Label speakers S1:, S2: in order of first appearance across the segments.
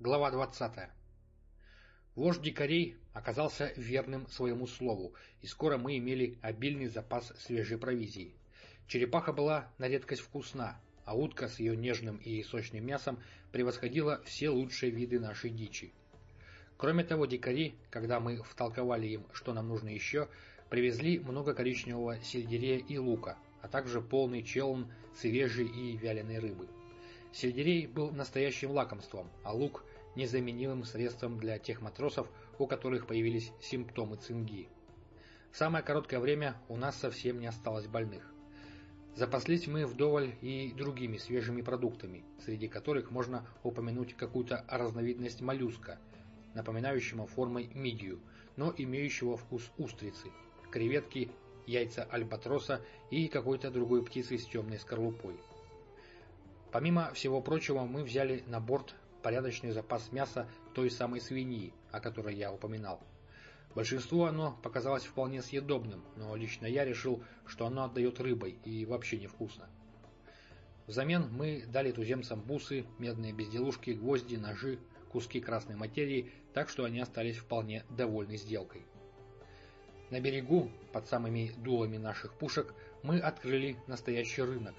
S1: Глава 20. Вождь дикарей оказался верным своему слову, и скоро мы имели обильный запас свежей провизии. Черепаха была на редкость вкусна, а утка с ее нежным и сочным мясом превосходила все лучшие виды нашей дичи. Кроме того, дикари, когда мы втолковали им, что нам нужно еще, привезли много коричневого сельдерея и лука, а также полный челн свежей и вяленой рыбы. Сельдерей был настоящим лакомством, а лук – незаменимым средством для тех матросов, у которых появились симптомы цинги. В самое короткое время у нас совсем не осталось больных. Запаслись мы вдоволь и другими свежими продуктами, среди которых можно упомянуть какую-то разновидность моллюска, напоминающего формой мидию, но имеющего вкус устрицы, креветки, яйца альбатроса и какой-то другой птицы с темной скорлупой. Помимо всего прочего, мы взяли на борт порядочный запас мяса той самой свиньи, о которой я упоминал. Большинству оно показалось вполне съедобным, но лично я решил, что оно отдает рыбой и вообще невкусно. Взамен мы дали туземцам бусы, медные безделушки, гвозди, ножи, куски красной материи, так что они остались вполне довольны сделкой. На берегу, под самыми дулами наших пушек, мы открыли настоящий рынок,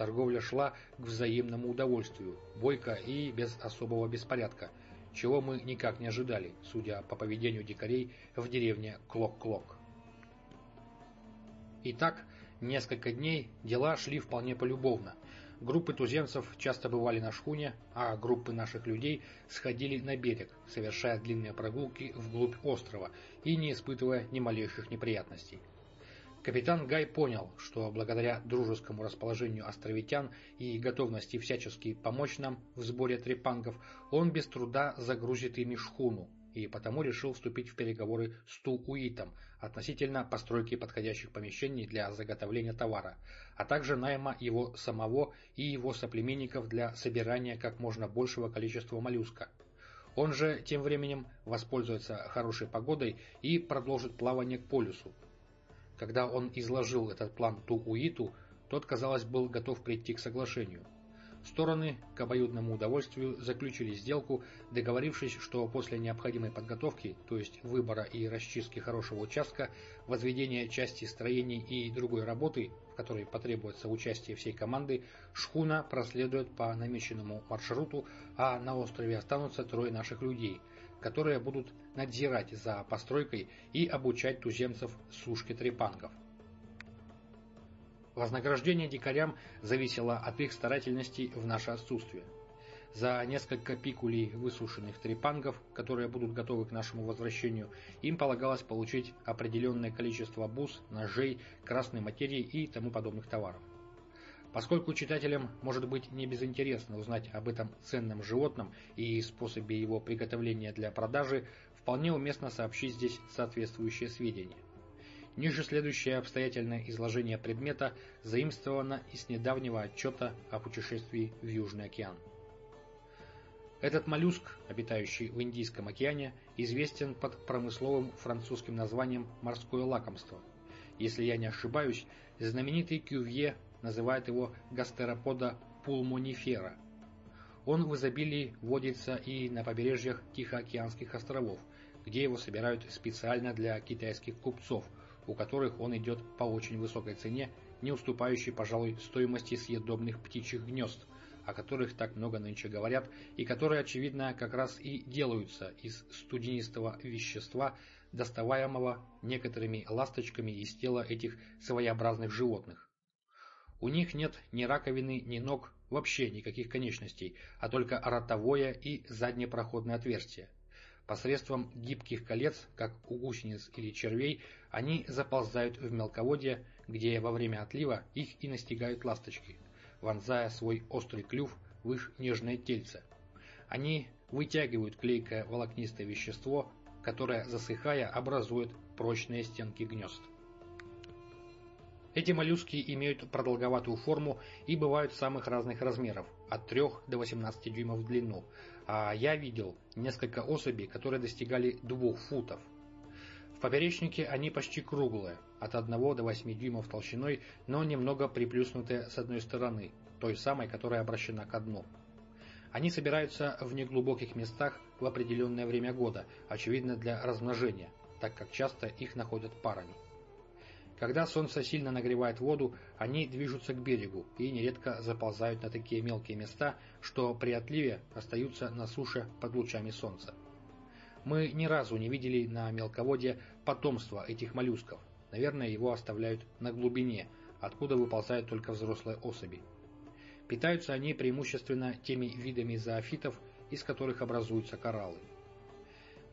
S1: Торговля шла к взаимному удовольствию, бойко и без особого беспорядка, чего мы никак не ожидали, судя по поведению дикарей в деревне Клок-Клок. Итак, несколько дней дела шли вполне полюбовно. Группы туземцев часто бывали на шхуне, а группы наших людей сходили на берег, совершая длинные прогулки вглубь острова и не испытывая ни малейших неприятностей. Капитан Гай понял, что благодаря дружескому расположению островитян и готовности всячески помочь нам в сборе трепангов, он без труда загрузит ими шхуну, и потому решил вступить в переговоры с Ту-Уитом относительно постройки подходящих помещений для заготовления товара, а также найма его самого и его соплеменников для собирания как можно большего количества моллюска. Он же тем временем воспользуется хорошей погодой и продолжит плавание к полюсу, когда он изложил этот план Ту-Уиту, тот, казалось, был готов прийти к соглашению. Стороны к обоюдному удовольствию заключили сделку, договорившись, что после необходимой подготовки, то есть выбора и расчистки хорошего участка, возведения части строений и другой работы, в которой потребуется участие всей команды, шхуна проследует по намеченному маршруту, а на острове останутся трое наших людей, которые будут надзирать за постройкой и обучать туземцев сушке трепангов. Вознаграждение дикарям зависело от их старательности в наше отсутствие. За несколько пикулей высушенных трепангов, которые будут готовы к нашему возвращению, им полагалось получить определенное количество бус, ножей, красной материи и тому подобных товаров. Поскольку читателям может быть не безинтересно узнать об этом ценном животном и способе его приготовления для продажи, вполне уместно сообщить здесь соответствующие сведения. Ниже следующее обстоятельное изложение предмета заимствовано из недавнего отчета о путешествии в Южный океан. Этот моллюск, обитающий в Индийском океане, известен под промысловым французским названием «морское лакомство». Если я не ошибаюсь, знаменитый Кювье называет его гастеропода пулмонифера. Он в изобилии водится и на побережьях Тихоокеанских островов, где его собирают специально для китайских купцов, у которых он идет по очень высокой цене, не уступающей, пожалуй, стоимости съедобных птичьих гнезд, о которых так много нынче говорят, и которые, очевидно, как раз и делаются из студенистого вещества, доставаемого некоторыми ласточками из тела этих своеобразных животных. У них нет ни раковины, ни ног, вообще никаких конечностей, а только ротовое и заднепроходное отверстие. Посредством гибких колец, как у гусениц или червей, они заползают в мелководье, где во время отлива их и настигают ласточки, вонзая свой острый клюв в их нежное тельце. Они вытягивают клейкое волокнистое вещество, которое, засыхая, образует прочные стенки гнезд. Эти моллюски имеют продолговатую форму и бывают самых разных размеров, от 3 до 18 дюймов в длину, а я видел несколько особей, которые достигали 2 футов. В поперечнике они почти круглые, от 1 до 8 дюймов толщиной, но немного приплюснутые с одной стороны, той самой, которая обращена ко дну. Они собираются в неглубоких местах в определенное время года, очевидно для размножения, так как часто их находят парами. Когда солнце сильно нагревает воду, они движутся к берегу и нередко заползают на такие мелкие места, что при отливе остаются на суше под лучами солнца. Мы ни разу не видели на мелководье потомства этих моллюсков. Наверное, его оставляют на глубине, откуда выползают только взрослые особи. Питаются они преимущественно теми видами зоофитов, из которых образуются кораллы.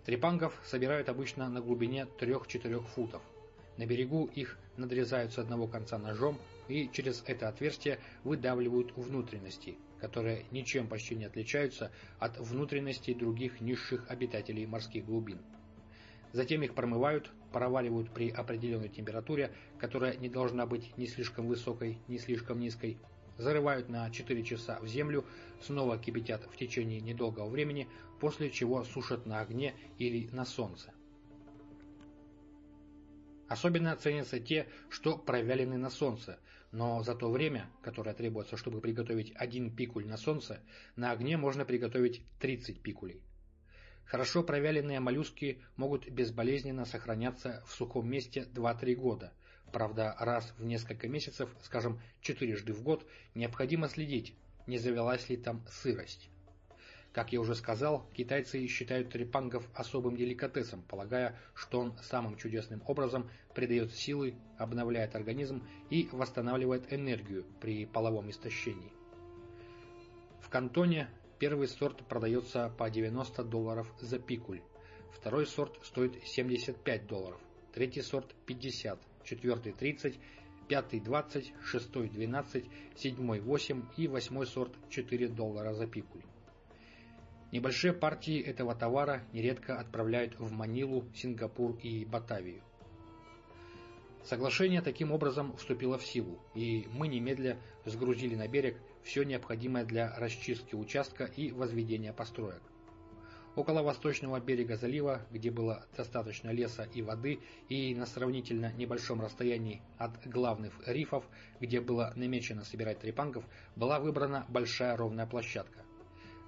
S1: Трепангов собирают обычно на глубине 3-4 футов – на берегу их надрезают с одного конца ножом и через это отверстие выдавливают внутренности, которые ничем почти не отличаются от внутренностей других низших обитателей морских глубин. Затем их промывают, проваливают при определенной температуре, которая не должна быть ни слишком высокой, ни слишком низкой, зарывают на 4 часа в землю, снова кипятят в течение недолгого времени, после чего сушат на огне или на солнце. Особенно ценятся те, что провялены на солнце, но за то время, которое требуется, чтобы приготовить один пикуль на солнце, на огне можно приготовить 30 пикулей. Хорошо провяленные моллюски могут безболезненно сохраняться в сухом месте 2-3 года. Правда, раз в несколько месяцев, скажем, четырежды в год, необходимо следить, не завелась ли там сырость. Как я уже сказал, китайцы считают трепангов особым деликатесом, полагая, что он самым чудесным образом придает силы, обновляет организм и восстанавливает энергию при половом истощении. В Кантоне первый сорт продается по 90 долларов за пикуль, второй сорт стоит 75 долларов, третий сорт 50, четвертый 30, пятый 20, шестой 12, седьмой 8 и восьмой сорт 4 доллара за пикуль. Небольшие партии этого товара нередко отправляют в Манилу, Сингапур и Батавию. Соглашение таким образом вступило в силу, и мы немедля сгрузили на берег все необходимое для расчистки участка и возведения построек. Около восточного берега залива, где было достаточно леса и воды, и на сравнительно небольшом расстоянии от главных рифов, где было намечено собирать трепангов, была выбрана большая ровная площадка.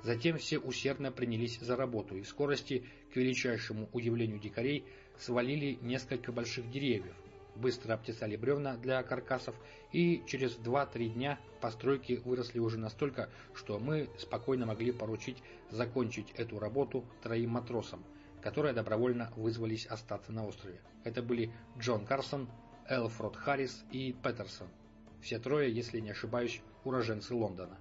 S1: Затем все усердно принялись за работу, и скорости, к величайшему удивлению дикарей, свалили несколько больших деревьев, быстро обтесали бревна для каркасов, и через 2-3 дня постройки выросли уже настолько, что мы спокойно могли поручить закончить эту работу троим матросам, которые добровольно вызвались остаться на острове. Это были Джон Карсон, Элфрод Харрис и Петерсон. Все трое, если не ошибаюсь, уроженцы Лондона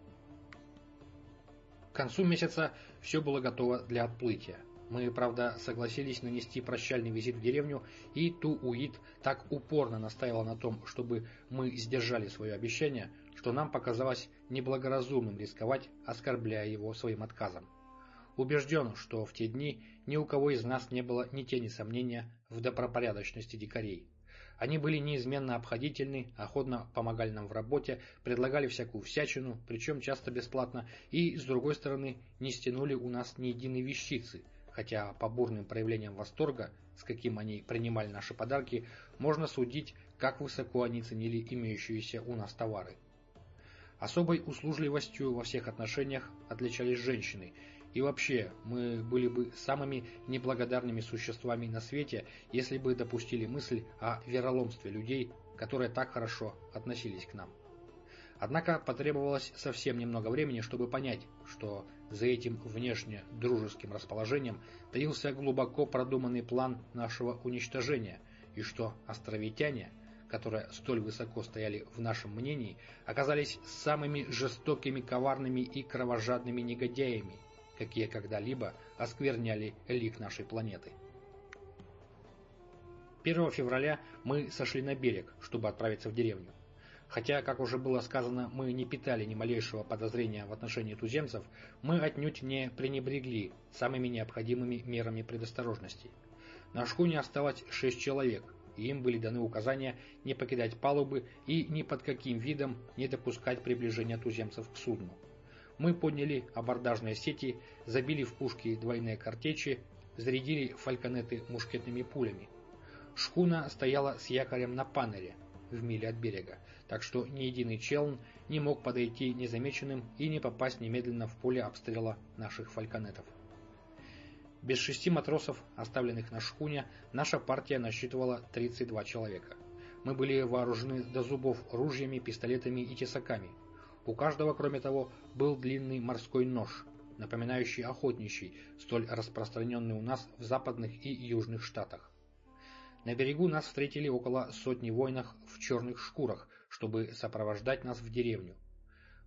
S1: концу месяца все было готово для отплытия. Мы, правда, согласились нанести прощальный визит в деревню, и Ту Уит так упорно настаивал на том, чтобы мы сдержали свое обещание, что нам показалось неблагоразумным рисковать, оскорбляя его своим отказом. Убежден, что в те дни ни у кого из нас не было ни тени сомнения в добропорядочности дикарей. Они были неизменно обходительны, охотно помогали нам в работе, предлагали всякую всячину, причем часто бесплатно, и, с другой стороны, не стянули у нас ни единой вещицы, хотя по бурным проявлениям восторга, с каким они принимали наши подарки, можно судить, как высоко они ценили имеющиеся у нас товары. Особой услужливостью во всех отношениях отличались женщины – и вообще, мы были бы самыми неблагодарными существами на свете, если бы допустили мысль о вероломстве людей, которые так хорошо относились к нам. Однако потребовалось совсем немного времени, чтобы понять, что за этим внешне дружеским расположением таился глубоко продуманный план нашего уничтожения, и что островитяне, которые столь высоко стояли в нашем мнении, оказались самыми жестокими, коварными и кровожадными негодяями, какие когда-либо оскверняли лик нашей планеты. 1 февраля мы сошли на берег, чтобы отправиться в деревню. Хотя, как уже было сказано, мы не питали ни малейшего подозрения в отношении туземцев, мы отнюдь не пренебрегли самыми необходимыми мерами предосторожности. На шхуне осталось шесть человек, и им были даны указания не покидать палубы и ни под каким видом не допускать приближения туземцев к судну. Мы подняли абордажные сети, забили в пушки двойные картечи, зарядили фальконеты мушкетными пулями. Шхуна стояла с якорем на панере в миле от берега, так что ни единый челн не мог подойти незамеченным и не попасть немедленно в поле обстрела наших фальконетов. Без шести матросов, оставленных на шхуне, наша партия насчитывала 32 человека. Мы были вооружены до зубов ружьями, пистолетами и тесаками. У каждого, кроме того, был длинный морской нож, напоминающий охотничий, столь распространенный у нас в западных и южных штатах. На берегу нас встретили около сотни воинов в черных шкурах, чтобы сопровождать нас в деревню.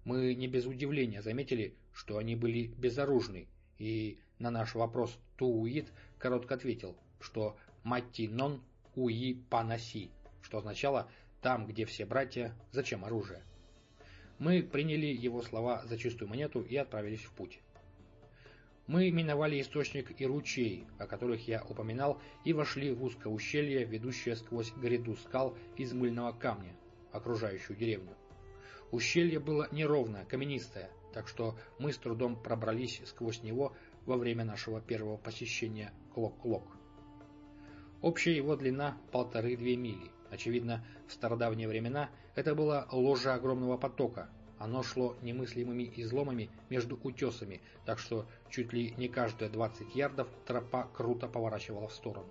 S1: Мы не без удивления заметили, что они были безоружны, и на наш вопрос «Тууит» коротко ответил, что «Матти нон уи панаси», что означало «там, где все братья, зачем оружие?». Мы приняли его слова за чистую монету и отправились в путь. Мы миновали источник и ручей, о которых я упоминал, и вошли в узкое ущелье, ведущее сквозь гряду скал из мыльного камня, окружающую деревню. Ущелье было неровное, каменистое, так что мы с трудом пробрались сквозь него во время нашего первого посещения Клок-Клок. Общая его длина полторы-две мили. Очевидно, в стародавние времена это было ложе огромного потока, оно шло немыслимыми изломами между утесами, так что чуть ли не каждые 20 ярдов тропа круто поворачивала в сторону.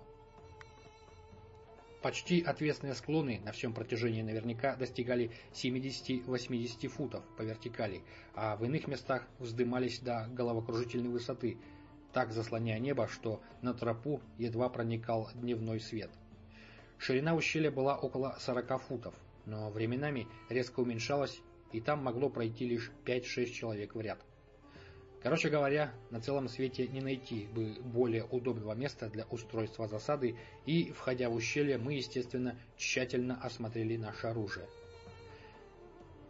S1: Почти отвесные склоны на всем протяжении наверняка достигали 70-80 футов по вертикали, а в иных местах вздымались до головокружительной высоты, так заслоняя небо, что на тропу едва проникал дневной свет. Ширина ущелья была около 40 футов, но временами резко уменьшалась и там могло пройти лишь 5-6 человек в ряд. Короче говоря, на целом свете не найти бы более удобного места для устройства засады, и, входя в ущелье, мы, естественно, тщательно осмотрели наше оружие.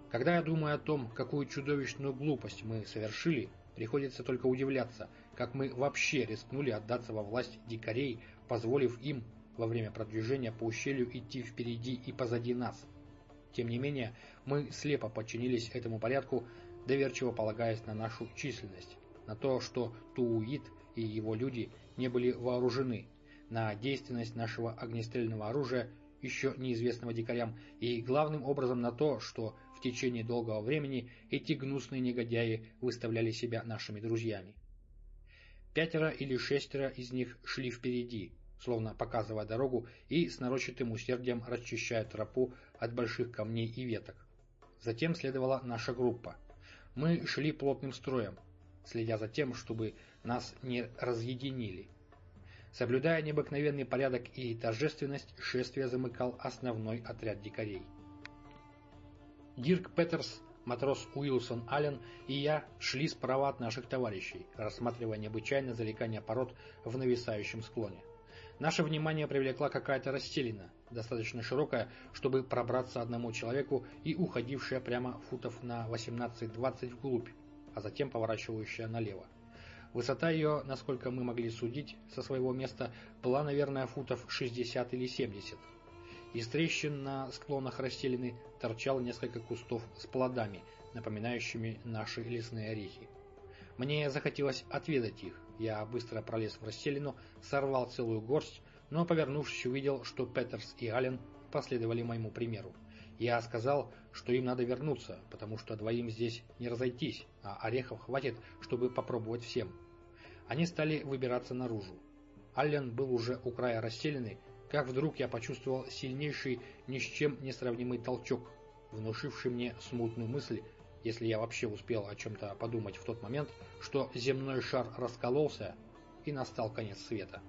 S1: Когда я думаю о том, какую чудовищную глупость мы совершили, приходится только удивляться, как мы вообще рискнули отдаться во власть дикарей, позволив им во время продвижения по ущелью идти впереди и позади нас. Тем не менее, мы слепо подчинились этому порядку, доверчиво полагаясь на нашу численность, на то, что Тууит и его люди не были вооружены, на действенность нашего огнестрельного оружия, еще неизвестного дикарям, и главным образом на то, что в течение долгого времени эти гнусные негодяи выставляли себя нашими друзьями. Пятеро или шестеро из них шли впереди, словно показывая дорогу и с нарочитым усердием расчищая тропу от больших камней и веток. Затем следовала наша группа. Мы шли плотным строем, следя за тем, чтобы нас не разъединили. Соблюдая необыкновенный порядок и торжественность, шествие замыкал основной отряд дикарей. Дирк Петерс, матрос Уилсон Аллен и я шли справа от наших товарищей, рассматривая необычайное залегание пород в нависающем склоне. Наше внимание привлекла какая-то расселина, достаточно широкая, чтобы пробраться одному человеку и уходившая прямо футов на 18-20 вглубь, а затем поворачивающая налево. Высота ее, насколько мы могли судить со своего места, была, наверное, футов 60 или 70. Из трещин на склонах расселены торчало несколько кустов с плодами, напоминающими наши лесные орехи. Мне захотелось отведать их. Я быстро пролез в расселину, сорвал целую горсть, но, повернувшись, увидел, что Петерс и Аллен последовали моему примеру. Я сказал, что им надо вернуться, потому что двоим здесь не разойтись, а орехов хватит, чтобы попробовать всем. Они стали выбираться наружу. Аллен был уже у края расселены, как вдруг я почувствовал сильнейший, ни с чем не сравнимый толчок, внушивший мне смутную мысль, если я вообще успел о чем-то подумать в тот момент, что земной шар раскололся и настал конец света.